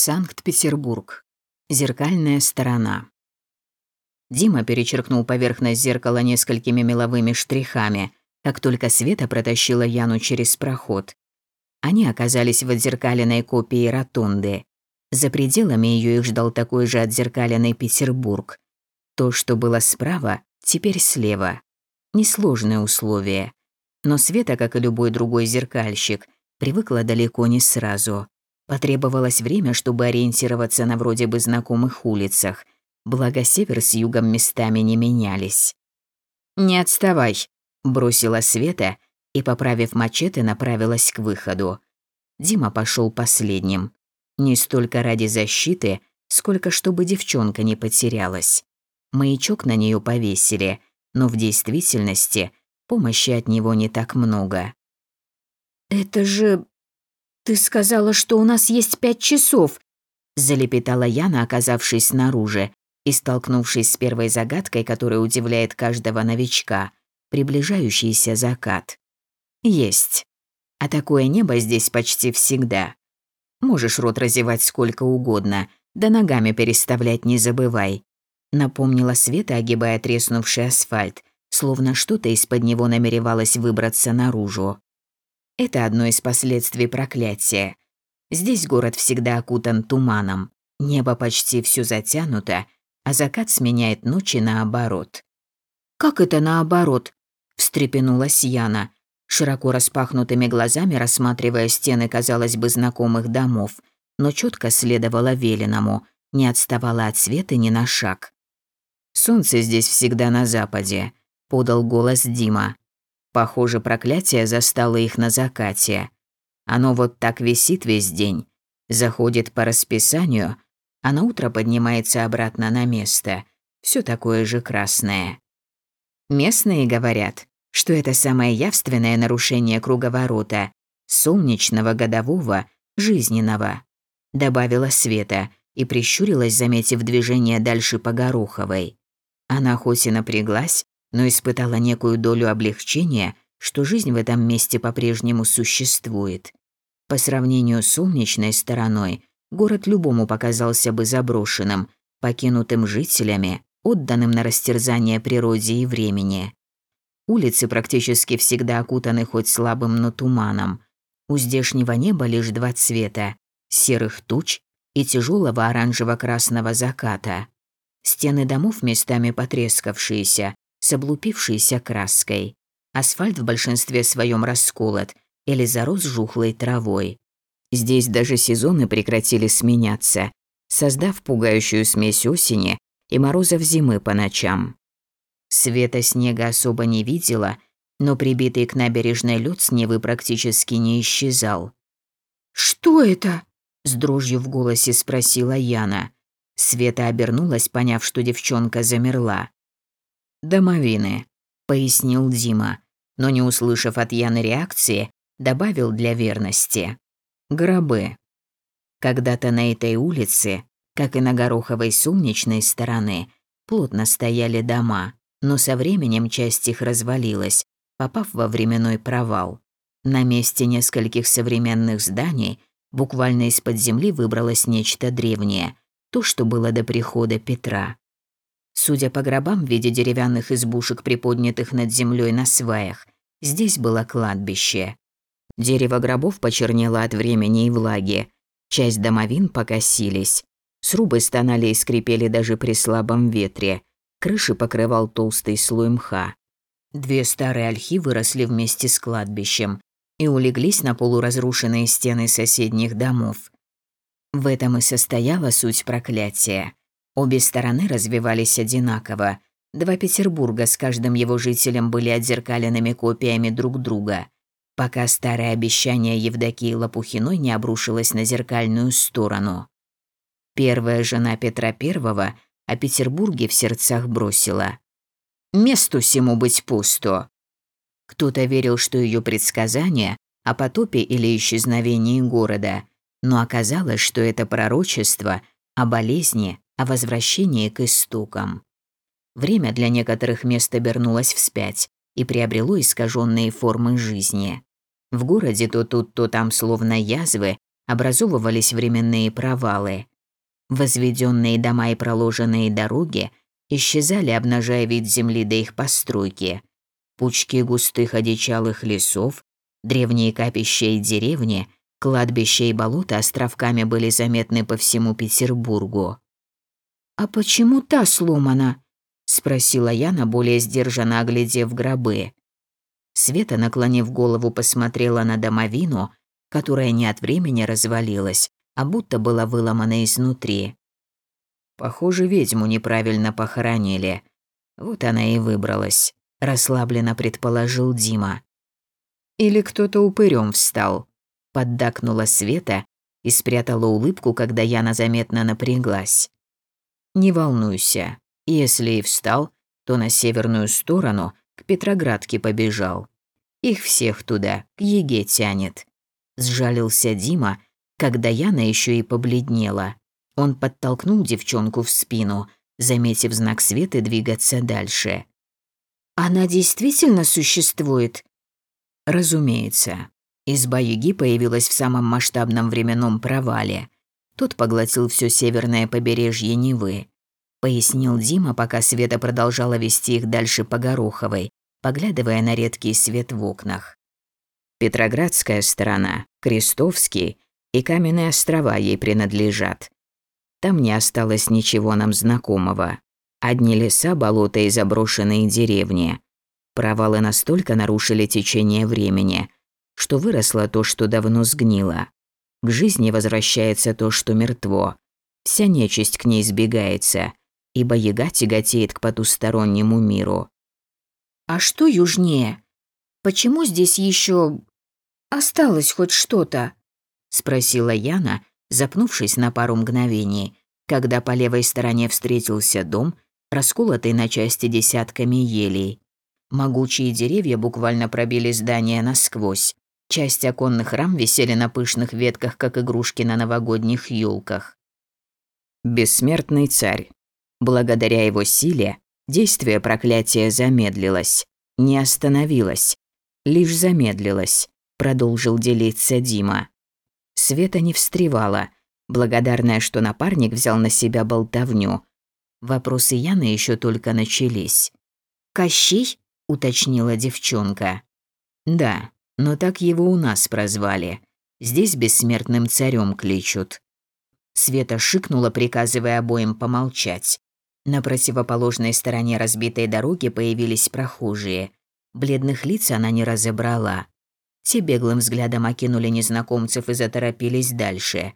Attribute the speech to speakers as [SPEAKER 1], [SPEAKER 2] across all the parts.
[SPEAKER 1] Санкт-Петербург. Зеркальная сторона. Дима перечеркнул поверхность зеркала несколькими меловыми штрихами, как только Света протащила Яну через проход. Они оказались в отзеркаленной копии ротонды. За пределами ее их ждал такой же отзеркаленный Петербург. То, что было справа, теперь слева. Несложные условия. Но Света, как и любой другой зеркальщик, привыкла далеко не сразу. Потребовалось время, чтобы ориентироваться на вроде бы знакомых улицах, благо север с югом местами не менялись. «Не отставай», — бросила Света и, поправив мачете, направилась к выходу. Дима пошел последним. Не столько ради защиты, сколько чтобы девчонка не потерялась. Маячок на нее повесили, но в действительности помощи от него не так много.
[SPEAKER 2] «Это же «Ты сказала, что у нас есть пять часов», – залепетала Яна, оказавшись снаружи и столкнувшись с первой загадкой, которая удивляет каждого новичка – приближающийся закат. «Есть. А такое небо здесь почти всегда. Можешь рот разевать сколько угодно, да ногами переставлять не забывай», – напомнила Света, огибая треснувший асфальт, словно что-то из-под него намеревалось выбраться наружу. Это одно из последствий проклятия. Здесь город всегда окутан туманом, небо почти все затянуто, а закат сменяет ночи наоборот. «Как это наоборот?» – встрепенулась Яна, широко распахнутыми глазами рассматривая стены, казалось бы, знакомых домов, но четко следовала веленому, не отставала от света ни на шаг. «Солнце здесь всегда на западе», – подал голос Дима. Похоже, проклятие застало их на закате. Оно вот так висит весь день, заходит по расписанию, а на утро поднимается обратно на место. Все такое же красное. Местные говорят, что это самое явственное нарушение круговорота, солнечного, годового, жизненного. Добавила Света и прищурилась, заметив движение дальше по Гороховой. Она хоть и напряглась, но испытала некую долю облегчения, что жизнь в этом месте по-прежнему существует. По сравнению с солнечной стороной, город любому показался бы заброшенным, покинутым жителями, отданным на растерзание природе и времени. Улицы практически всегда окутаны хоть слабым, но туманом. У здешнего неба лишь два цвета – серых туч и тяжелого оранжево-красного заката. Стены домов местами потрескавшиеся, с облупившейся краской. Асфальт в большинстве своем расколот или зарос жухлой травой. Здесь даже сезоны прекратили сменяться, создав пугающую смесь осени и морозов зимы по ночам. Света снега особо не видела, но прибитый к набережной лед с Невы практически не исчезал. «Что это?»
[SPEAKER 1] – с дрожью в голосе спросила Яна. Света обернулась, поняв, что девчонка замерла. «Домовины», — пояснил Дима, но не услышав от Яны реакции, добавил для верности. «Гробы». Когда-то на этой улице, как и на Гороховой сумничной стороны, плотно стояли дома, но со временем часть их развалилась, попав во временной провал. На месте нескольких современных зданий буквально из-под земли выбралось нечто древнее, то, что было до прихода Петра. Судя по гробам в виде деревянных избушек, приподнятых над землей на сваях, здесь было кладбище. Дерево гробов почернело от времени и влаги. Часть домовин покосились. Срубы стонали и скрипели даже при слабом ветре. Крыши покрывал толстый слой мха. Две старые ольхи выросли вместе с кладбищем и улеглись на полуразрушенные стены соседних домов. В этом и состояла суть проклятия. Обе стороны развивались одинаково. Два Петербурга с каждым его жителем были отзеркаленными копиями друг друга, пока старое обещание Евдокии Лопухиной не обрушилось на зеркальную сторону. Первая жена Петра I о Петербурге в сердцах бросила. «Месту всему быть пусто». Кто-то верил, что ее предсказание о потопе или исчезновении города, но оказалось, что это пророчество о болезни, о возвращении к истокам. Время для некоторых мест обернулось вспять и приобрело искаженные формы жизни. В городе то тут, то там словно язвы образовывались временные провалы. Возведенные дома и проложенные дороги исчезали, обнажая вид земли до их постройки. Пучки густых одичалых лесов, древние капища и деревни, кладбища и болота островками были заметны по всему Петербургу.
[SPEAKER 2] «А почему та сломана?» – спросила Яна, более сдержанно оглядев гробы.
[SPEAKER 1] Света, наклонив голову, посмотрела на домовину, которая не от времени развалилась, а будто была выломана изнутри. Похоже, ведьму неправильно похоронили. Вот она и выбралась, расслабленно предположил Дима. Или кто-то упырем встал. Поддакнула Света и спрятала улыбку, когда Яна заметно напряглась. Не волнуйся, если и встал, то на северную сторону к Петроградке побежал. Их всех туда, к Еге тянет. Сжалился Дима, когда Яна еще и побледнела. Он подтолкнул девчонку в спину, заметив знак света двигаться дальше.
[SPEAKER 2] «Она действительно существует?»
[SPEAKER 1] «Разумеется. Изба Яги появилась в самом масштабном временном провале. Тот поглотил все северное побережье Невы. Пояснил Дима, пока Света продолжала вести их дальше по Гороховой, поглядывая на редкий свет в окнах. Петроградская сторона, Крестовский и Каменные острова ей принадлежат. Там не осталось ничего нам знакомого. Одни леса, болота и заброшенные деревни. Провалы настолько нарушили течение времени, что выросло то, что давно сгнило. К жизни возвращается то, что мертво. Вся нечисть к ней сбегается, ибо яга тяготеет к потустороннему миру.
[SPEAKER 2] «А что южнее? Почему здесь еще осталось хоть что-то?»
[SPEAKER 1] — спросила Яна, запнувшись на пару мгновений, когда по левой стороне встретился дом, расколотый на части десятками елей. Могучие деревья буквально пробили здание насквозь. Часть оконных рам висели на пышных ветках, как игрушки на новогодних елках. Бессмертный царь. Благодаря его силе действие проклятия замедлилось, не остановилось, лишь замедлилось, продолжил делиться Дима. Света не встревала, благодарная, что напарник взял на себя болтовню. Вопросы Яны еще только начались.
[SPEAKER 2] «Кощей?» – уточнила девчонка.
[SPEAKER 1] «Да, но так его у нас прозвали. Здесь бессмертным царем кличут». Света шикнула, приказывая обоим помолчать. На противоположной стороне разбитой дороги появились прохожие. Бледных лиц она не разобрала. Те беглым взглядом окинули незнакомцев и заторопились дальше.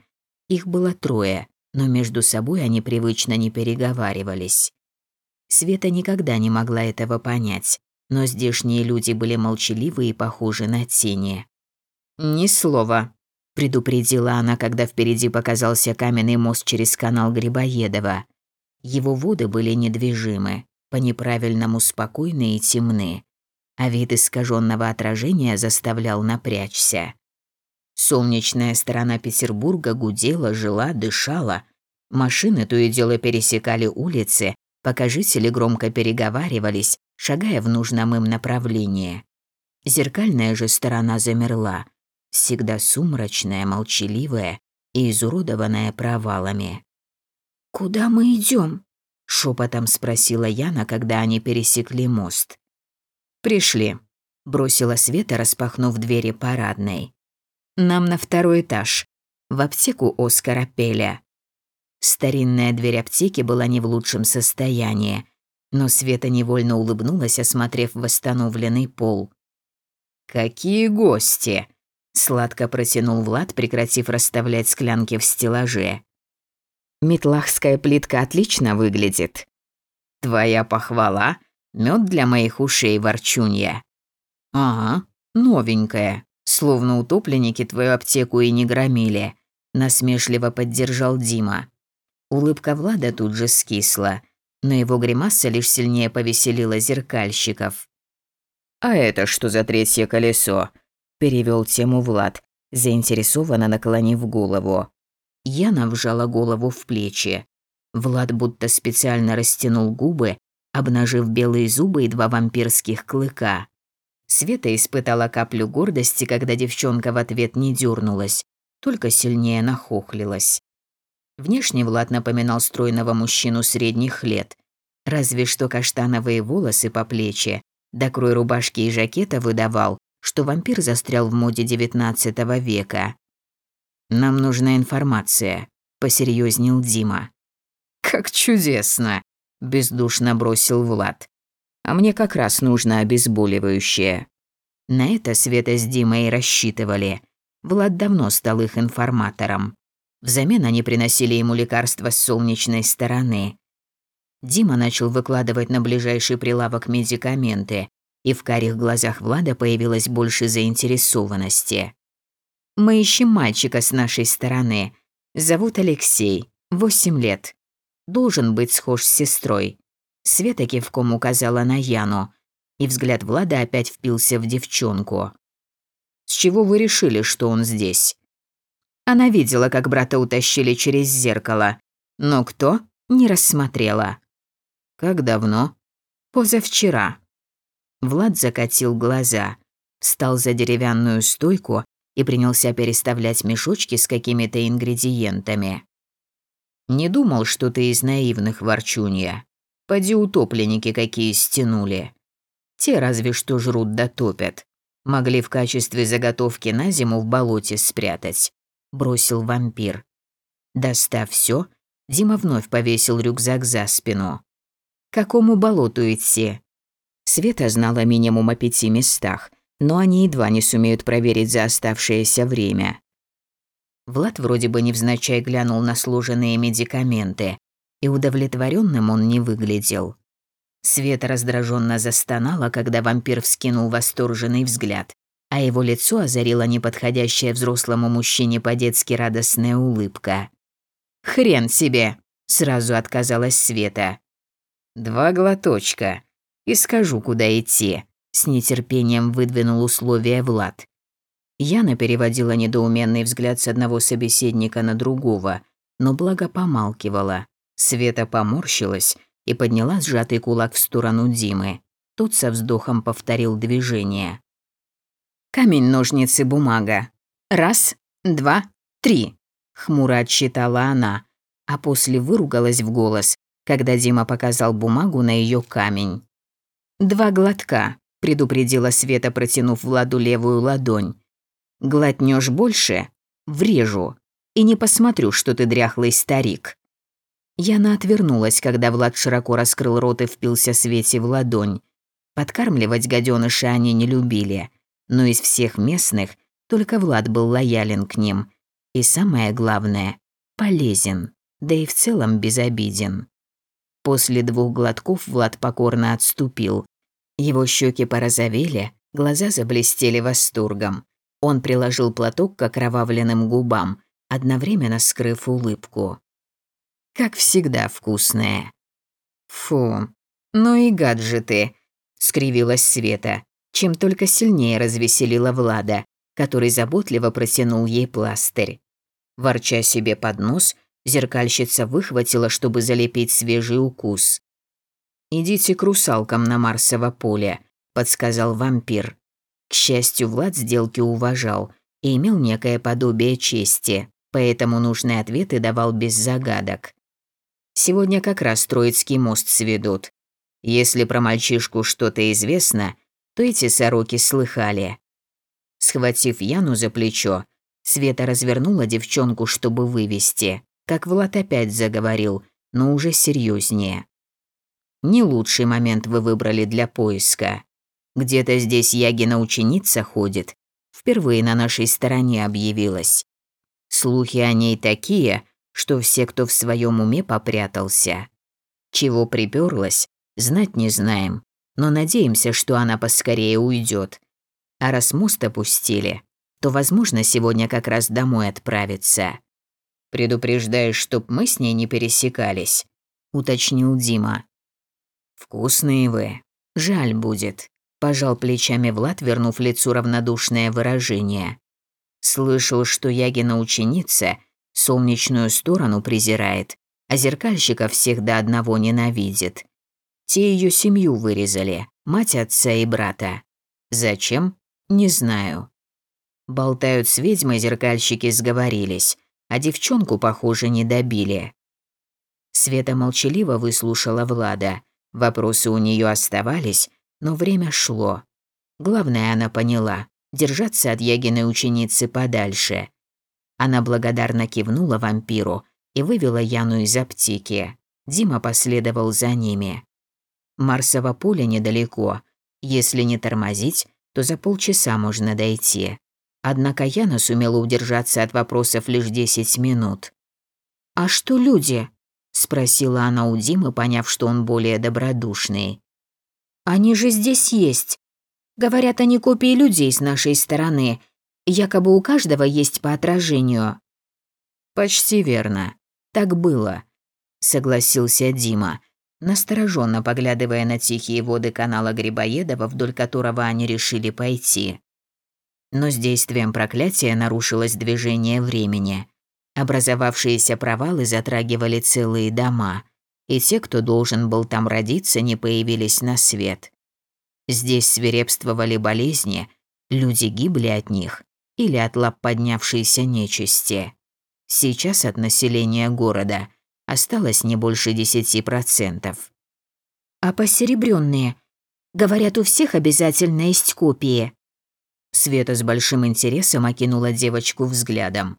[SPEAKER 1] Их было трое, но между собой они привычно не переговаривались. Света никогда не могла этого понять но здешние люди были молчаливы и похожи на тени. «Ни слова», – предупредила она, когда впереди показался каменный мост через канал Грибоедова. Его воды были недвижимы, по-неправильному спокойны и темны, а вид искаженного отражения заставлял напрячься. Солнечная сторона Петербурга гудела, жила, дышала. Машины то и дело пересекали улицы, пока жители громко переговаривались, шагая в нужном им направлении. Зеркальная же сторона замерла, всегда сумрачная, молчаливая и изуродованная провалами.
[SPEAKER 2] «Куда мы идем?
[SPEAKER 1] шепотом спросила Яна, когда они пересекли мост. «Пришли», – бросила Света, распахнув двери парадной. «Нам на второй этаж, в аптеку Оскара Пеля». Старинная дверь аптеки была не в лучшем состоянии, но Света невольно улыбнулась, осмотрев восстановленный пол. «Какие гости!» – сладко протянул Влад, прекратив расставлять склянки в стеллаже. «Метлахская плитка отлично выглядит». «Твоя похвала – мед для моих ушей, ворчунья». «Ага, новенькая, словно утопленники твою аптеку и не громили», – насмешливо поддержал Дима. Улыбка Влада тут же скисла – но его гримаса лишь сильнее повеселила зеркальщиков. «А это что за третье колесо?» – перевел тему Влад, заинтересованно наклонив голову. Яна вжала голову в плечи. Влад будто специально растянул губы, обнажив белые зубы и два вампирских клыка. Света испытала каплю гордости, когда девчонка в ответ не дернулась, только сильнее нахохлилась. Внешне Влад напоминал стройного мужчину средних лет, разве что каштановые волосы по плечи, да крой рубашки и жакета выдавал, что вампир застрял в моде XIX века. «Нам нужна информация», – посерьезнел Дима. «Как чудесно!» – бездушно бросил Влад. «А мне как раз нужно обезболивающее». На это Света с Димой рассчитывали. Влад давно стал их информатором. Взамен они приносили ему лекарства с солнечной стороны. Дима начал выкладывать на ближайший прилавок медикаменты, и в карих глазах Влада появилось больше заинтересованности. «Мы ищем мальчика с нашей стороны. Зовут Алексей, восемь лет. Должен быть схож с сестрой». Света кивком указала на Яну, и взгляд Влада опять впился в девчонку. «С чего вы решили, что он здесь?» Она видела, как брата утащили через зеркало, но кто – не рассмотрела. «Как давно?» «Позавчера». Влад закатил глаза, встал за деревянную стойку и принялся переставлять мешочки с какими-то ингредиентами. «Не думал, что ты из наивных, ворчунья. Поди утопленники какие стянули. Те разве что жрут да топят. Могли в качестве заготовки на зиму в болоте спрятать», – бросил вампир. Достав все, Дима вновь повесил рюкзак за спину. «Какому болоту идти?» Света знала минимум о пяти местах, но они едва не сумеют проверить за оставшееся время. Влад вроде бы невзначай глянул на сложенные медикаменты, и удовлетворенным он не выглядел. Света раздраженно застонала, когда вампир вскинул восторженный взгляд, а его лицо озарила неподходящая взрослому мужчине по-детски радостная улыбка. «Хрен себе!» – сразу отказалась Света. «Два глоточка», и скажу, куда идти», – с нетерпением выдвинул условия Влад. Яна переводила недоуменный взгляд с одного собеседника на другого, но благо помалкивала. Света поморщилась и подняла сжатый кулак в сторону Димы. Тот со вздохом повторил движение. «Камень, ножницы, бумага. Раз, два, три», – хмуро отсчитала она, а после выругалась в голос, когда Дима показал бумагу на ее камень. «Два глотка», – предупредила Света, протянув Владу левую ладонь. «Глотнешь больше – врежу, и не посмотрю, что ты дряхлый старик». Яна отвернулась, когда Влад широко раскрыл рот и впился Свете в ладонь. Подкармливать гаденыша они не любили, но из всех местных только Влад был лоялен к ним. И самое главное – полезен, да и в целом безобиден. После двух глотков Влад покорно отступил, его щеки порозовели, глаза заблестели восторгом. Он приложил платок к окровавленным губам, одновременно скрыв улыбку. «Как всегда вкусная». «Фу, ну и гаджеты», — скривилась Света, чем только сильнее развеселила Влада, который заботливо протянул ей пластырь. Ворча себе под нос, зеркальщица выхватила, чтобы залепить свежий укус. «Идите к русалкам на Марсово поле», – подсказал вампир. К счастью, Влад сделки уважал и имел некое подобие чести, поэтому нужные ответы давал без загадок. Сегодня как раз Троицкий мост сведут. Если про мальчишку что-то известно, то эти сороки слыхали. Схватив Яну за плечо, Света развернула девчонку, чтобы вывести, как Влад опять заговорил, но уже серьезнее. Не лучший момент вы выбрали для поиска. Где-то здесь Ягина ученица ходит. Впервые на нашей стороне объявилась. Слухи о ней такие, что все, кто в своем уме попрятался. Чего приперлась, знать не знаем, но надеемся, что она поскорее уйдет. А раз мост опустили, то, возможно, сегодня как раз домой отправиться. Предупреждаешь, чтоб мы с ней не пересекались, уточнил Дима. «Вкусные вы. Жаль будет», – пожал плечами Влад, вернув лицу равнодушное выражение. «Слышал, что Ягина ученица солнечную сторону презирает, а зеркальщика всех до одного ненавидит. Те ее семью вырезали, мать отца и брата. Зачем? Не знаю». Болтают с ведьмой, зеркальщики сговорились, а девчонку, похоже, не добили. Света молчаливо выслушала Влада. Вопросы у нее оставались, но время шло. Главное, она поняла – держаться от Ягиной ученицы подальше. Она благодарно кивнула вампиру и вывела Яну из аптеки. Дима последовал за ними. Марсово поле недалеко. Если не тормозить, то за полчаса можно дойти. Однако Яна сумела удержаться от вопросов лишь 10 минут.
[SPEAKER 2] «А что люди?»
[SPEAKER 1] – спросила она у Димы, поняв, что он более добродушный.
[SPEAKER 2] «Они же здесь есть. Говорят, они копии людей с нашей стороны. Якобы у каждого есть по отражению».
[SPEAKER 1] «Почти верно. Так было», – согласился Дима, настороженно поглядывая на тихие воды канала Грибоедова, вдоль которого они решили пойти. Но с действием проклятия нарушилось движение времени. Образовавшиеся провалы затрагивали целые дома, и те, кто должен был там родиться, не появились на свет. Здесь свирепствовали болезни, люди гибли от них или от лап поднявшейся нечисти. Сейчас от населения города осталось не больше десяти процентов.
[SPEAKER 2] А посеребрённые? Говорят, у всех обязательно есть копии.
[SPEAKER 1] Света с большим интересом окинула девочку взглядом.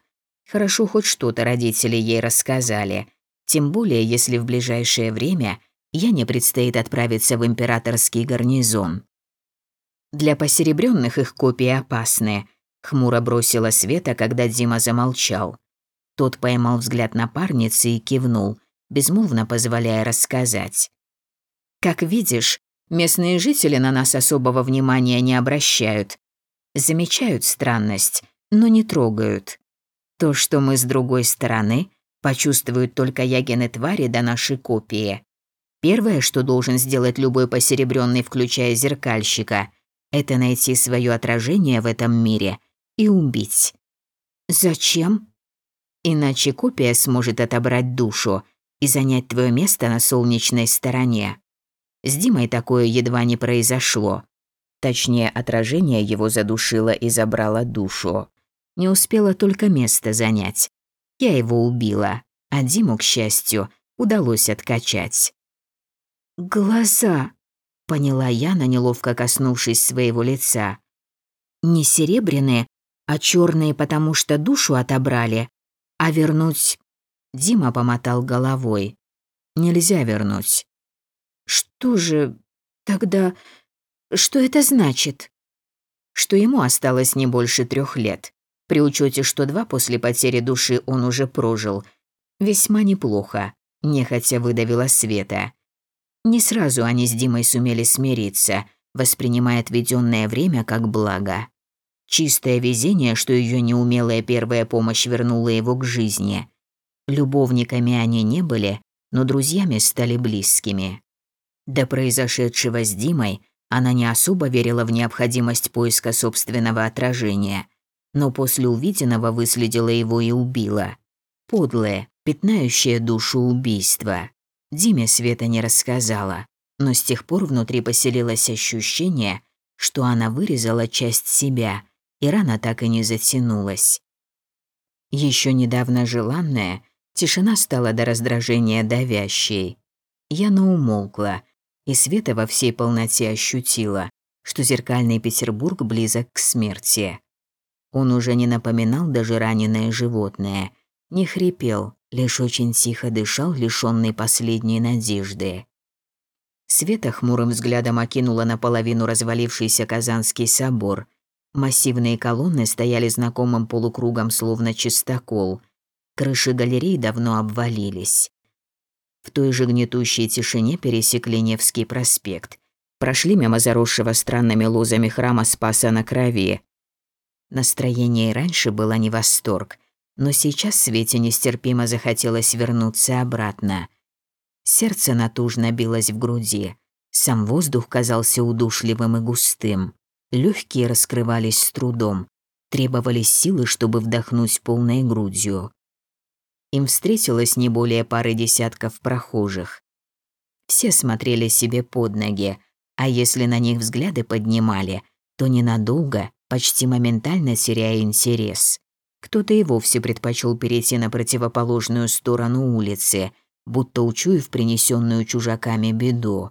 [SPEAKER 1] Хорошо хоть что-то родители ей рассказали. Тем более, если в ближайшее время Яне предстоит отправиться в императорский гарнизон. Для посеребренных их копии опасны, хмуро бросила Света, когда Дима замолчал. Тот поймал взгляд напарницы и кивнул, безмолвно позволяя рассказать. Как видишь, местные жители на нас особого внимания не обращают, замечают странность, но не трогают. То, что мы с другой стороны, почувствуют только ягины твари до нашей копии. Первое, что должен сделать любой посеребренный, включая зеркальщика, это найти свое отражение в этом мире и убить.
[SPEAKER 2] Зачем?
[SPEAKER 1] Иначе копия сможет отобрать душу и занять твое место на солнечной стороне. С Димой такое едва не произошло. Точнее, отражение его задушило и забрало душу. Не успела только место занять. Я его убила, а Диму, к счастью, удалось откачать.
[SPEAKER 2] «Глаза», — поняла Яна, неловко коснувшись своего лица. «Не серебряные, а черные, потому что душу отобрали, а вернуть...»
[SPEAKER 1] Дима помотал головой. «Нельзя вернуть».
[SPEAKER 2] «Что же тогда...» Что это значит?
[SPEAKER 1] Что ему осталось не больше трех лет. При учете, что два после потери души он уже прожил. Весьма неплохо, нехотя выдавила Света. Не сразу они с Димой сумели смириться, воспринимая отведенное время как благо. Чистое везение, что ее неумелая первая помощь вернула его к жизни. Любовниками они не были, но друзьями стали близкими. До произошедшего с Димой она не особо верила в необходимость поиска собственного отражения, но после увиденного выследила его и убила. Подлое, пятнающее душу убийство. Диме Света не рассказала, но с тех пор внутри поселилось ощущение, что она вырезала часть себя, и рана так и не затянулась. Еще недавно желанная, тишина стала до раздражения давящей. Яна умолкла, и Света во всей полноте ощутила, что зеркальный Петербург близок к смерти. Он уже не напоминал даже раненое животное, не хрипел, лишь очень тихо дышал, лишённый последней надежды. Света хмурым взглядом окинула наполовину развалившийся Казанский собор. Массивные колонны стояли знакомым полукругом, словно чистокол. Крыши галерей давно обвалились. В той же гнетущей тишине пересекли Невский проспект. Прошли мимо заросшего странными лозами храма Спаса на Крови. Настроение и раньше было не восторг, но сейчас Свете нестерпимо захотелось вернуться обратно. Сердце натужно билось в груди. Сам воздух казался удушливым и густым. Легкие раскрывались с трудом. Требовались силы, чтобы вдохнуть полной грудью им встретилось не более пары десятков прохожих. Все смотрели себе под ноги, а если на них взгляды поднимали, то ненадолго, почти моментально теряя интерес. Кто-то и вовсе предпочел перейти на противоположную сторону улицы, будто учуяв принесенную чужаками беду.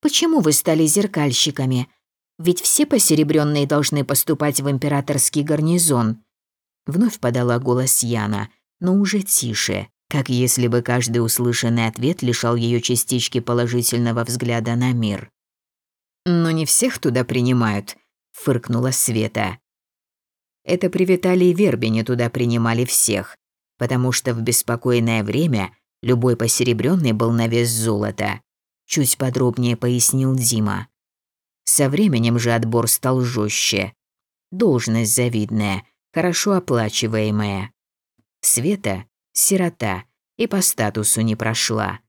[SPEAKER 2] «Почему вы стали зеркальщиками? Ведь все посеребренные должны поступать в императорский гарнизон».
[SPEAKER 1] Вновь подала голос Яна, но уже тише, как если бы каждый услышанный ответ лишал ее частички положительного взгляда на мир. «Но не всех туда принимают», — фыркнула Света. Это при Виталии Вербине туда принимали всех, потому что в беспокойное время любой посеребренный был на вес золота. Чуть подробнее пояснил Дима. Со временем же отбор стал жестче. Должность завидная, хорошо оплачиваемая. Света – сирота и по статусу не прошла.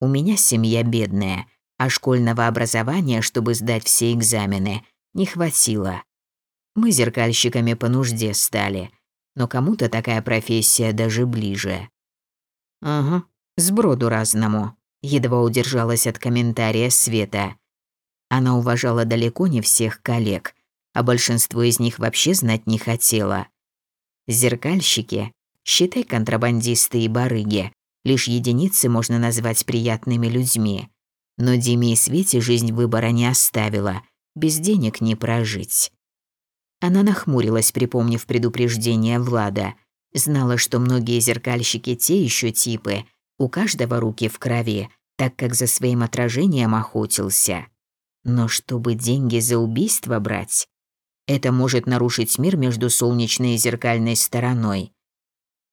[SPEAKER 1] У меня семья бедная, а школьного образования, чтобы сдать все экзамены, не хватило. Мы зеркальщиками по нужде стали, но кому-то такая профессия даже ближе. Ага, сброду разному. Едва удержалась от комментария Света. Она уважала далеко не всех коллег, а большинство из них вообще знать не хотела. Зеркальщики, считай контрабандисты и барыги, лишь единицы можно назвать приятными людьми. Но Диме и Свете жизнь выбора не оставила, без денег не прожить. Она нахмурилась, припомнив предупреждение Влада. Знала, что многие зеркальщики те еще типы, у каждого руки в крови, так как за своим отражением охотился. Но чтобы деньги за убийство брать, это может нарушить мир между солнечной и зеркальной стороной.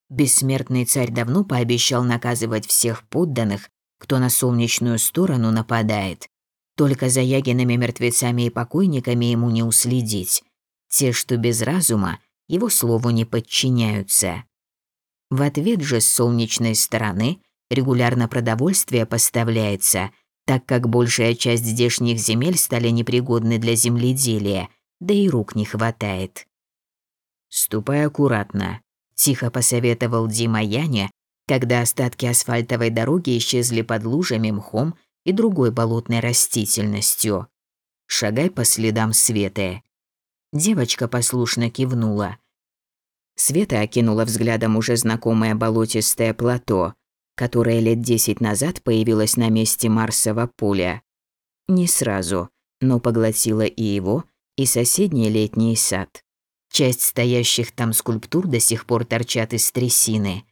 [SPEAKER 1] Бессмертный царь давно пообещал наказывать всех подданных, кто на солнечную сторону нападает. Только за Ягиными мертвецами и покойниками ему не уследить. Те, что без разума, его слову не подчиняются. В ответ же с солнечной стороны Регулярно продовольствие поставляется, так как большая часть здешних земель стали непригодны для земледелия, да и рук не хватает. «Ступай аккуратно», – тихо посоветовал Дима Яне, когда остатки асфальтовой дороги исчезли под лужами, мхом и другой болотной растительностью. «Шагай по следам Светы». Девочка послушно кивнула. Света окинула взглядом уже знакомое болотистое плато, которая лет десять назад появилась на месте Марсового поля. Не сразу, но поглотила и его, и соседний летний сад. Часть стоящих там скульптур до сих пор торчат из трясины.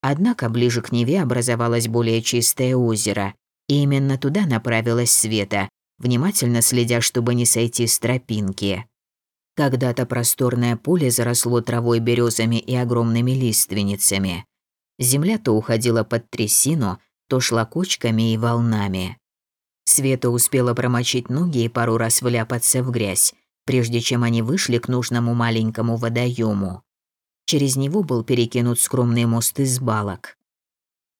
[SPEAKER 1] Однако ближе к Неве образовалось более чистое озеро, и именно туда направилась Света, внимательно следя, чтобы не сойти с тропинки. Когда-то просторное поле заросло травой, березами и огромными лиственницами. Земля то уходила под трясину, то шла кочками и волнами. Света успела промочить ноги и пару раз вляпаться в грязь, прежде чем они вышли к нужному маленькому водоему. Через него был перекинут скромный мост из балок.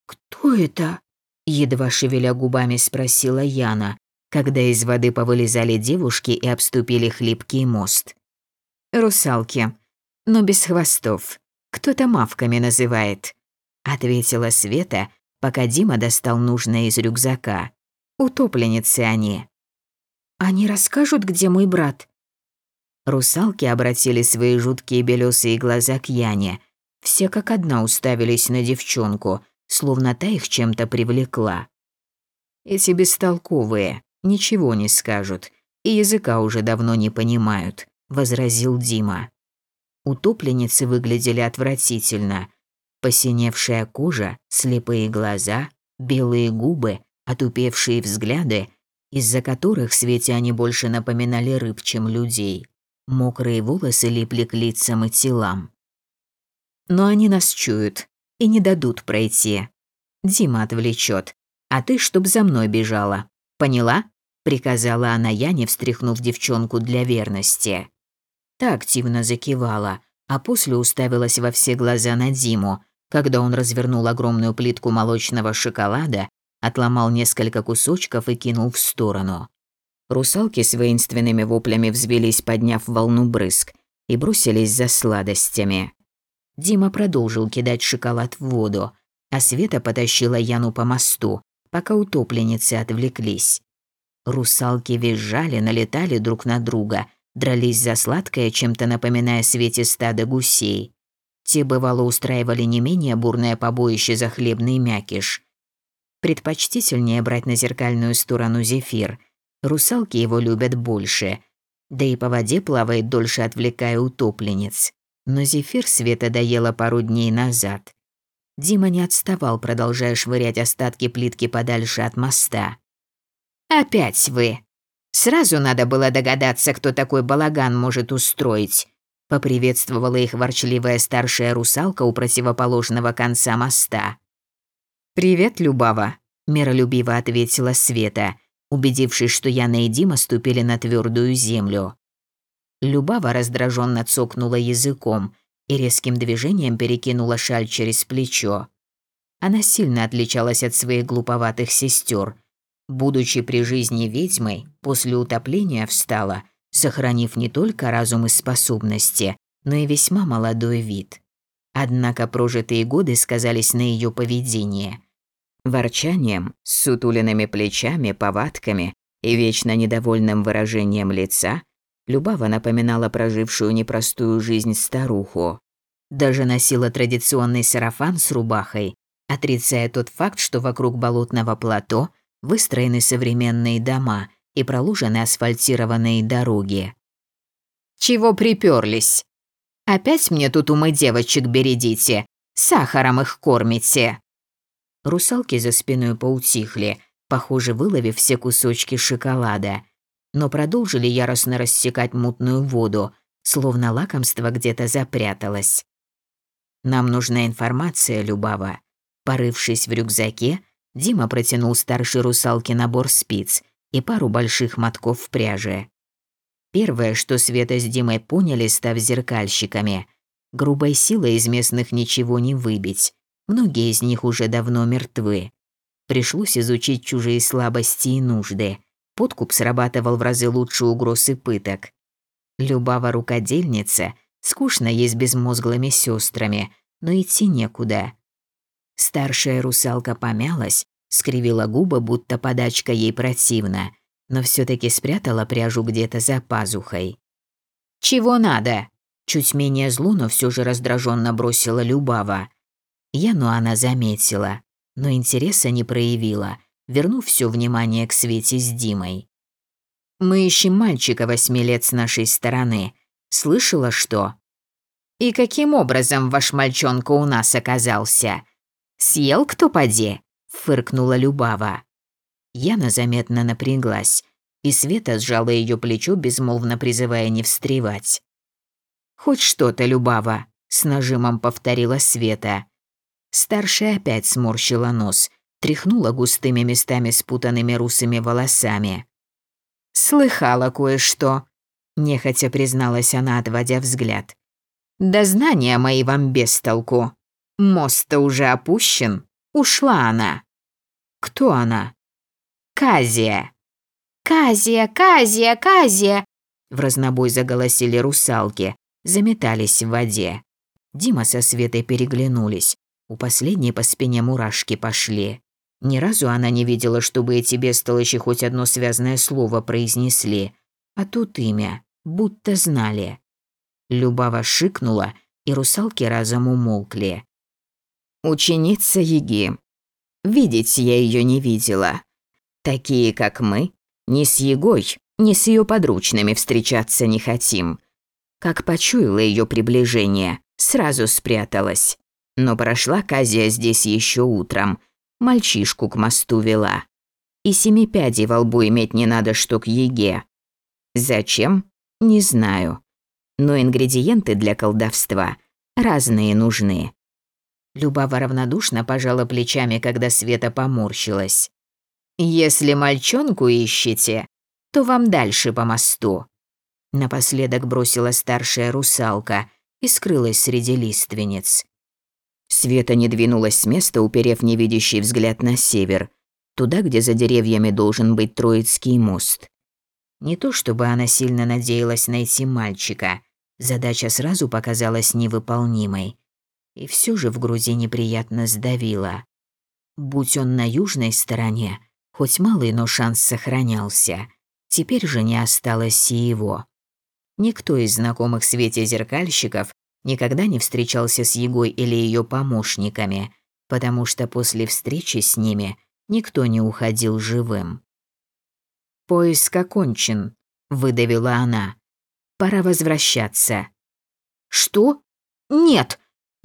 [SPEAKER 2] «Кто это?» – едва шевеля губами спросила Яна, когда из воды повылезали девушки и обступили хлипкий мост.
[SPEAKER 1] «Русалки, но без хвостов. Кто-то мавками называет ответила Света, пока Дима достал нужное из рюкзака. Утопленницы они.
[SPEAKER 2] Они расскажут, где мой брат.
[SPEAKER 1] Русалки обратили свои жуткие белесые глаза к Яне. Все как одна уставились на девчонку, словно та их чем-то привлекла. Эти бестолковые ничего не скажут и языка уже давно не понимают, возразил Дима. Утопленницы выглядели отвратительно, Посиневшая кожа, слепые глаза, белые губы, отупевшие взгляды, из-за которых свете они больше напоминали рыб, чем людей. Мокрые волосы липли к лицам и телам. Но они нас чуют и не дадут пройти. Дима отвлечет, а ты чтоб за мной бежала. Поняла? Приказала она Яне, встряхнув девчонку для верности. Та активно закивала, а после уставилась во все глаза на Диму, когда он развернул огромную плитку молочного шоколада, отломал несколько кусочков и кинул в сторону. Русалки с воинственными воплями взвелись, подняв волну брызг, и бросились за сладостями. Дима продолжил кидать шоколад в воду, а Света потащила Яну по мосту, пока утопленницы отвлеклись. Русалки визжали, налетали друг на друга, дрались за сладкое, чем-то напоминая Свете стадо гусей. Те, бывало, устраивали не менее бурное побоище за хлебный мякиш. Предпочтительнее брать на зеркальную сторону зефир. Русалки его любят больше. Да и по воде плавает дольше, отвлекая утопленниц. Но зефир Света доела пару дней назад. Дима не отставал, продолжая швырять остатки плитки подальше от моста. «Опять вы! Сразу надо было догадаться, кто такой балаган может устроить», поприветствовала их ворчливая старшая русалка у противоположного конца моста. «Привет, Любава», – миролюбиво ответила Света, убедившись, что Яна и Дима ступили на твердую землю. Любава раздраженно цокнула языком – и резким движением перекинула шаль через плечо. Она сильно отличалась от своих глуповатых сестер. Будучи при жизни ведьмой, после утопления встала, сохранив не только разум и способности, но и весьма молодой вид. Однако прожитые годы сказались на ее поведении. Ворчанием, с сутуленными плечами, повадками и вечно недовольным выражением лица Любава напоминала прожившую непростую жизнь старуху. Даже носила традиционный сарафан с рубахой, отрицая тот факт, что вокруг болотного плато выстроены современные дома и проложены асфальтированные дороги. «Чего приперлись? Опять мне тут умы девочек бередите, сахаром их кормите!» Русалки за спиной поутихли, похоже, выловив все кусочки шоколада – но продолжили яростно рассекать мутную воду, словно лакомство где-то запряталось. «Нам нужна информация, Любава». Порывшись в рюкзаке, Дима протянул старшей русалке набор спиц и пару больших мотков в пряже. Первое, что Света с Димой поняли, став зеркальщиками, грубой силой из местных ничего не выбить. Многие из них уже давно мертвы. Пришлось изучить чужие слабости и нужды. Подкуп срабатывал в разы лучше угроз и пыток. Любава рукодельница, скучно есть безмозглыми сестрами, но идти некуда. Старшая русалка помялась, скривила губы, будто подачка ей противна, но все таки спрятала пряжу где-то за пазухой. «Чего надо?» Чуть менее зло, но все же раздраженно бросила Любава. Яну она заметила, но интереса не проявила, вернув все внимание к Свете с Димой. «Мы ищем мальчика восьми лет с нашей стороны. Слышала, что?» «И каким образом ваш мальчонка у нас оказался? Съел кто поди?» – фыркнула Любава. Яна заметно напряглась, и Света сжала ее плечо, безмолвно призывая не встревать. «Хоть что-то, Любава», – с нажимом повторила Света. Старшая опять сморщила нос, тряхнула густыми местами спутанными русыми волосами. «Слыхала кое-что», – нехотя призналась она, отводя взгляд. «Да знания мои вам без толку. Мост-то уже опущен. Ушла она». «Кто она?» «Казия». «Казия, Казия, Казия!» В разнобой заголосили русалки, заметались в воде. Дима со Светой переглянулись. У последней по спине мурашки пошли. Ни разу она не видела, чтобы эти бестолочи хоть одно связанное слово произнесли. А тут имя, будто знали. Любава шикнула, и русалки разом умолкли. «Ученица Еги. Видеть я ее не видела. Такие, как мы, ни с Егой, ни с ее подручными встречаться не хотим. Как почуяла ее приближение, сразу спряталась. Но прошла Казия здесь еще утром, мальчишку к мосту вела. И семи пядей во лбу иметь не надо, что к еге. Зачем? Не знаю. Но ингредиенты для колдовства разные нужны. Любава равнодушно пожала плечами, когда Света поморщилась. «Если мальчонку ищете, то вам дальше по мосту». Напоследок бросила старшая русалка и скрылась среди лиственниц. Света не двинулась с места, уперев невидящий взгляд на север, туда, где за деревьями должен быть Троицкий мост. Не то чтобы она сильно надеялась найти мальчика, задача сразу показалась невыполнимой. И все же в груди неприятно сдавило. Будь он на южной стороне, хоть малый, но шанс сохранялся. Теперь же не осталось и его. Никто из знакомых Свете зеркальщиков никогда не встречался с Егой или ее помощниками, потому что после встречи с ними никто не уходил живым. «Поиск окончен», — выдавила она. «Пора возвращаться». «Что? Нет!»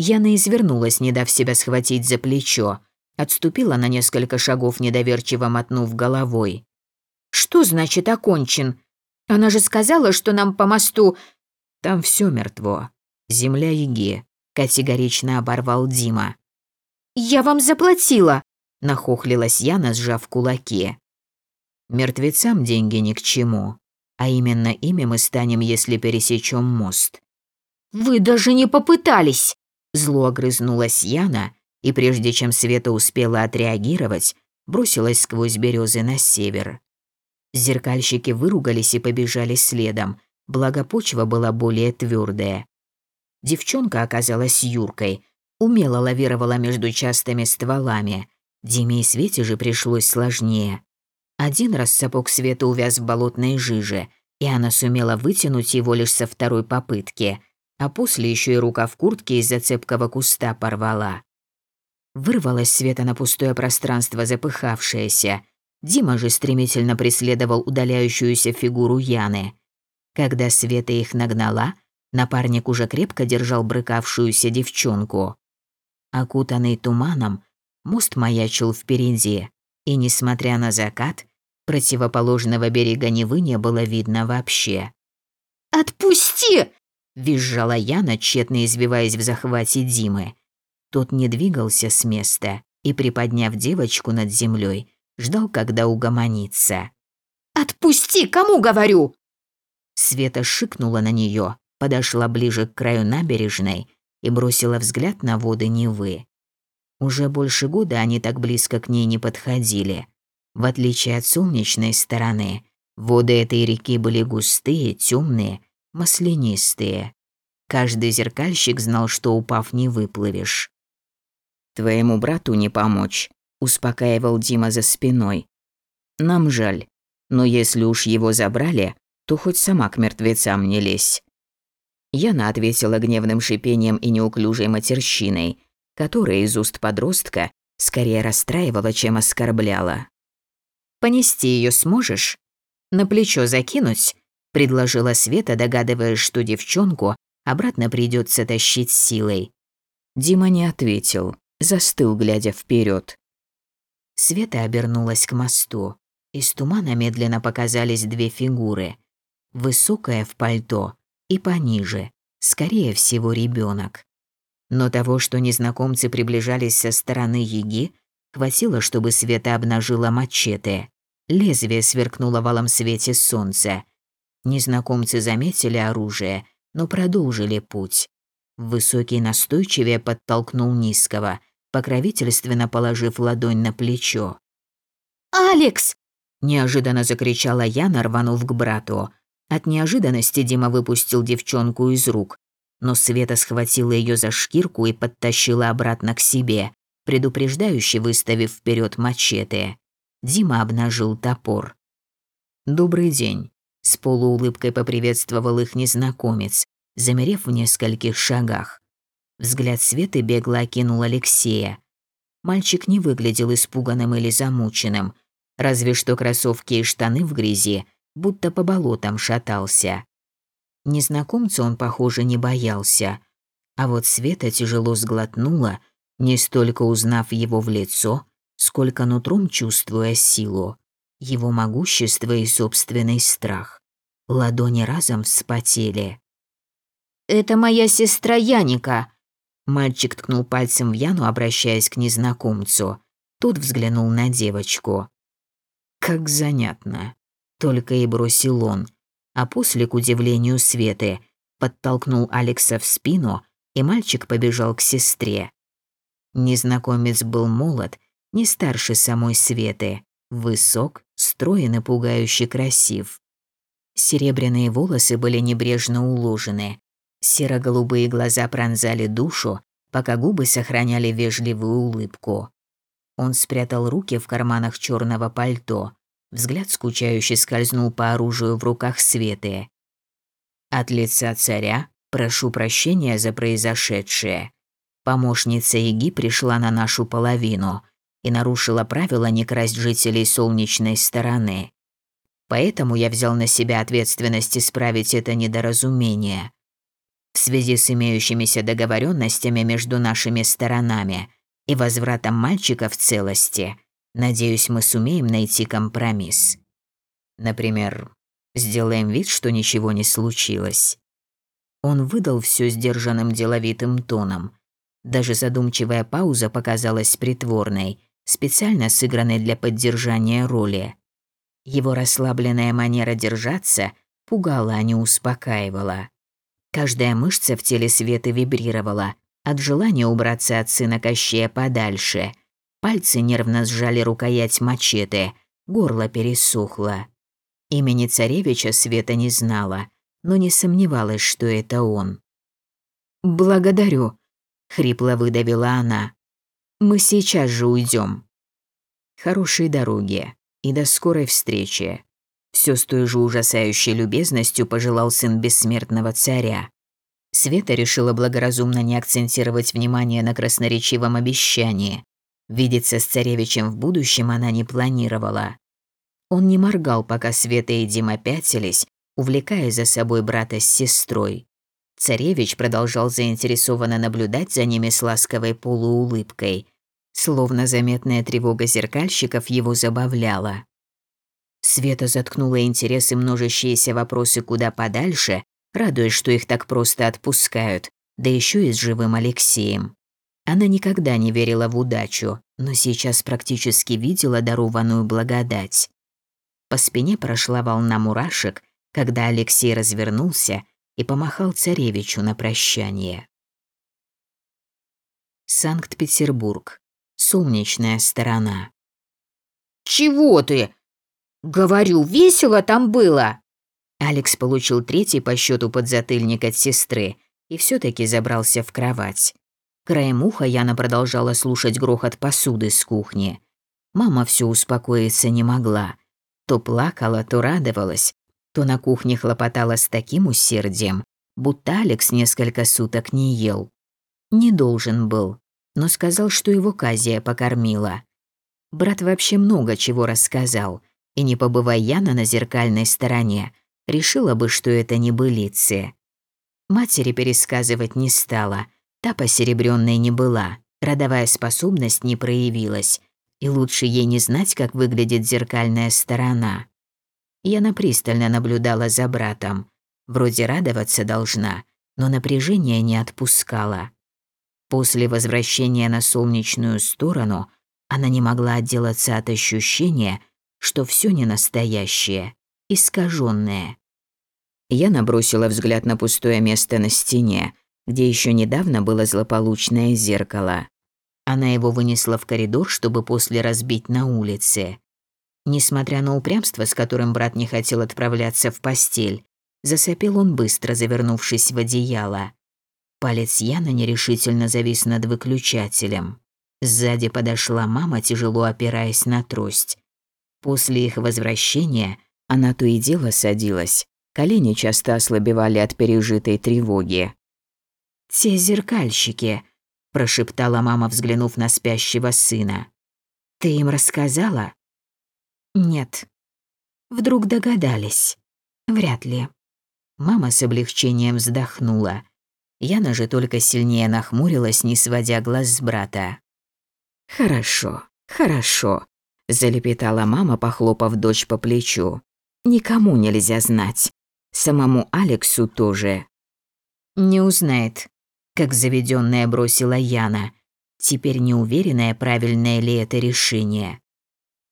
[SPEAKER 1] Яна извернулась, не дав себя схватить за плечо. Отступила на несколько шагов, недоверчиво мотнув головой. «Что значит окончен? Она же сказала, что нам по мосту...» «Там все мертво. Земля Еги», — категорично оборвал Дима. «Я вам заплатила!» — нахохлилась Яна, сжав кулаки. «Мертвецам деньги ни к чему, а именно ими мы станем, если пересечем мост». «Вы даже не попытались!» Зло огрызнулась Яна, и прежде чем Света успела отреагировать, бросилась сквозь березы на север. Зеркальщики выругались и побежали следом, благо почва была более твердая. Девчонка оказалась Юркой, умело лавировала между частыми стволами. Диме и Свете же пришлось сложнее. Один раз сапог Света увяз в болотной жиже, и она сумела вытянуть его лишь со второй попытки, а после еще и рука в куртке из-за цепкого куста порвала. Вырвалась Света на пустое пространство, запыхавшаяся. Дима же стремительно преследовал удаляющуюся фигуру Яны. Когда Света их нагнала, напарник уже крепко держал брыкавшуюся девчонку. Окутанный туманом, мост маячил впереди, и, несмотря на закат, противоположного берега Невы не было видно вообще. «Отпусти!» – визжала Яна, тщетно извиваясь в захвате Димы. Тот не двигался с места и, приподняв девочку над землей, ждал, когда угомонится. «Отпусти, кому говорю!» Света шикнула на нее, подошла ближе к краю набережной и бросила взгляд на воды Невы. Уже больше года они так близко к ней не подходили. В отличие от солнечной стороны, воды этой реки были густые, темные, маслянистые. Каждый зеркальщик знал, что упав не выплывешь. «Твоему брату не помочь», – успокаивал Дима за спиной. «Нам жаль, но если уж его забрали, то хоть сама к мертвецам не лезь». Яна ответила гневным шипением и неуклюжей матерщиной, которая из уст подростка скорее расстраивала, чем оскорбляла. «Понести ее сможешь? На плечо закинуть?» – предложила Света, догадываясь, что девчонку обратно придется тащить силой. Дима не ответил, застыл, глядя вперед. Света обернулась к мосту. Из тумана медленно показались две фигуры. Высокая в пальто и пониже, скорее всего, ребенок. Но того, что незнакомцы приближались со стороны Еги, хватило, чтобы Света обнажила мачете. Лезвие сверкнуло валом свете солнца. Незнакомцы заметили оружие, но продолжили путь. Высокий настойчивее подтолкнул низкого, покровительственно положив ладонь на плечо. «Алекс!» – неожиданно закричала Яна, рванув к брату. От неожиданности Дима выпустил девчонку из рук, но Света схватила ее за шкирку и подтащила обратно к себе, предупреждающе выставив вперед мачете. Дима обнажил топор. «Добрый день», – с полуулыбкой поприветствовал их незнакомец, замерев в нескольких шагах. Взгляд Светы бегло окинул Алексея. Мальчик не выглядел испуганным или замученным, разве что кроссовки и штаны в грязи будто по болотам шатался. Незнакомца он, похоже, не боялся. А вот Света тяжело сглотнула, не столько узнав его в лицо, сколько нутром чувствуя силу, его могущество и собственный страх. Ладони разом вспотели. «Это моя сестра Яника!» Мальчик ткнул пальцем в Яну, обращаясь к незнакомцу. Тот взглянул на девочку. «Как занятно!» Только и бросил он, а после, к удивлению Светы, подтолкнул Алекса в спину, и мальчик побежал к сестре. Незнакомец был молод, не старше самой Светы, высок, строен и пугающе красив. Серебряные волосы были небрежно уложены, серо-голубые глаза пронзали душу, пока губы сохраняли вежливую улыбку. Он спрятал руки в карманах черного пальто, Взгляд скучающе скользнул по оружию в руках Светы. От лица царя прошу прощения за произошедшее. Помощница Иги пришла на нашу половину и нарушила правила не красть жителей солнечной стороны. Поэтому я взял на себя ответственность исправить это недоразумение. В связи с имеющимися договоренностями между нашими сторонами и возвратом мальчика в целости, надеюсь, мы сумеем найти компромисс. Например, сделаем вид, что ничего не случилось. Он выдал все сдержанным деловитым тоном. Даже задумчивая пауза показалась притворной, специально сыгранной для поддержания роли. Его расслабленная манера держаться пугала, а не успокаивала. Каждая мышца в теле Светы вибрировала от желания убраться от сына Кощея подальше. Пальцы нервно сжали рукоять мачете, горло пересохло. Имени царевича Света не знала, но не сомневалась, что это он.
[SPEAKER 2] «Благодарю», — хрипло выдавила она. «Мы сейчас же уйдем.
[SPEAKER 1] «Хорошей дороги», и до скорой встречи. Все с той же ужасающей любезностью пожелал сын бессмертного царя. Света решила благоразумно не акцентировать внимание на красноречивом обещании. Видеться с царевичем в будущем она не планировала. Он не моргал, пока Света и Дима пятились, увлекая за собой брата с сестрой. Царевич продолжал заинтересованно наблюдать за ними с ласковой полуулыбкой, Словно заметная тревога зеркальщиков его забавляла. Света заткнула интересы множащиеся вопросы куда подальше, радуясь, что их так просто отпускают, да еще и с живым Алексеем. Она никогда не верила в удачу, но сейчас практически видела дарованную благодать. По спине прошла волна мурашек, когда Алексей развернулся и помахал царевичу на прощание. Санкт-Петербург солнечная сторона.
[SPEAKER 2] «Чего ты?» «Говорю, весело там было!»
[SPEAKER 1] Алекс получил третий по счету подзатыльник от сестры и все таки забрался в кровать. Краем уха Яна продолжала слушать грохот посуды с кухни. Мама все успокоиться не могла. То плакала, то радовалась, то на кухне хлопотала с таким усердием, будто Алекс несколько суток не ел. Не должен был, но сказал, что его Казия покормила. Брат вообще много чего рассказал, и не побывая Яна на зеркальной стороне, решила бы, что это не былицы. Матери пересказывать не стала, та посеребрённой не была, родовая способность не проявилась, и лучше ей не знать, как выглядит зеркальная сторона. Яна пристально наблюдала за братом. Вроде радоваться должна, но напряжение не отпускала. После возвращения на солнечную сторону она не могла отделаться от ощущения, что все не настоящее, искаженное. Я набросила взгляд на пустое место на стене, где еще недавно было злополучное зеркало. Она его вынесла в коридор, чтобы после разбить на улице. Несмотря на упрямство, с которым брат не хотел отправляться в постель, засопел он быстро, завернувшись в одеяло. Палец Яна нерешительно завис над выключателем. Сзади подошла мама, тяжело опираясь на трость. После их возвращения она то и дело садилась. Колени часто ослабевали от пережитой тревоги.
[SPEAKER 2] «Те зеркальщики», – прошептала мама, взглянув на спящего сына. «Ты им рассказала?» «Нет». «Вдруг догадались?» «Вряд ли».
[SPEAKER 1] Мама с облегчением вздохнула. Яна же только сильнее нахмурилась, не сводя глаз с брата. «Хорошо, хорошо», – залепетала мама, похлопав дочь по плечу. «Никому нельзя знать. Самому Алексу тоже». «Не узнает», – как заведенная бросила Яна, теперь неуверенная, правильное ли это решение.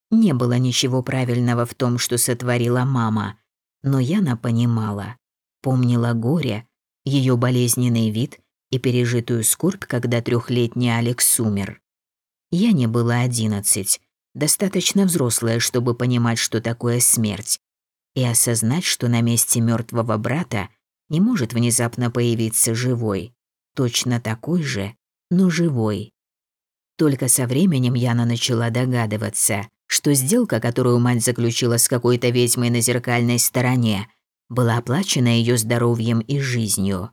[SPEAKER 1] Не было ничего правильного в том, что сотворила мама, но Яна понимала, помнила горе, ее болезненный вид и пережитую скорбь, когда трехлетний Алекс умер. Я не была одиннадцать, достаточно взрослая, чтобы понимать, что такое смерть, и осознать, что на месте мертвого брата не может внезапно появиться живой, точно такой же, но живой. Только со временем Яна начала догадываться, что сделка, которую мать заключила с какой-то ведьмой на зеркальной стороне, была оплачена ее здоровьем и жизнью.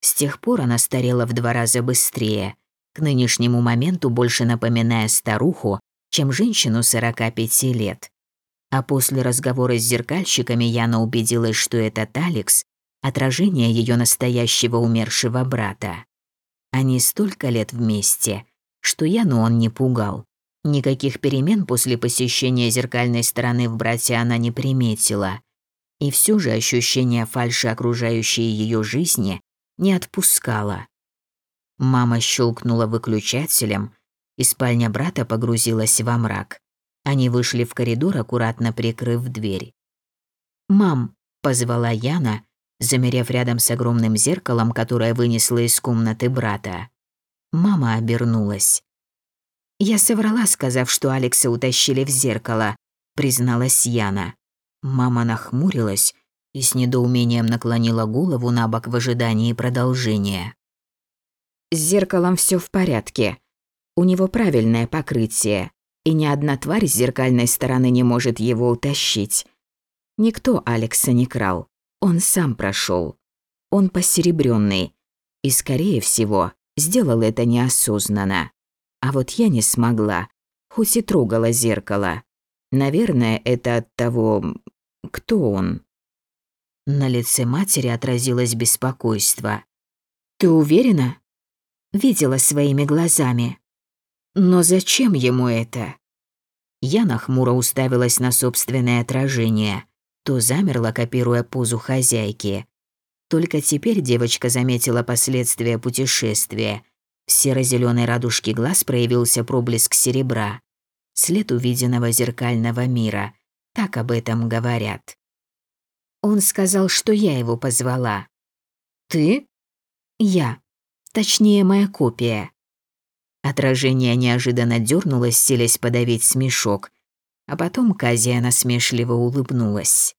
[SPEAKER 1] С тех пор она старела в два раза быстрее, к нынешнему моменту больше напоминая старуху, чем женщину 45 лет. А после разговора с зеркальщиками Яна убедилась, что этот Алекс – отражение ее настоящего умершего брата. Они столько лет вместе, что Яну он не пугал. Никаких перемен после посещения зеркальной стороны в брате она не приметила. И все же ощущение фальши окружающей ее жизни не отпускало. Мама щелкнула выключателем, и спальня брата погрузилась во мрак. Они вышли в коридор, аккуратно прикрыв дверь. «Мам», — позвала Яна, замерев рядом с огромным зеркалом, которое вынесла из комнаты брата. Мама обернулась. «Я соврала, сказав, что Алекса утащили в зеркало», — призналась Яна. Мама нахмурилась и с недоумением наклонила голову на бок в ожидании продолжения. «С зеркалом все в порядке. У него правильное покрытие, и ни одна тварь с зеркальной стороны не может его утащить. Никто Алекса не крал, он сам прошел. Он посеребренный, и, скорее всего, сделал это неосознанно. А вот я не смогла, хоть и трогала зеркало. Наверное, это от того, кто он. На лице матери отразилось беспокойство. «Ты уверена?» Видела своими глазами. «Но зачем ему это?» Я нахмуро уставилась на собственное отражение. То замерла, копируя позу хозяйки. Только теперь девочка заметила последствия путешествия – в серо-зеленой радужке глаз проявился проблеск серебра. След увиденного зеркального мира. Так об этом говорят. Он сказал, что я его позвала. «Ты?» «Я. Точнее, моя копия». Отражение неожиданно дернулось, селись подавить смешок. А потом Казия насмешливо улыбнулась.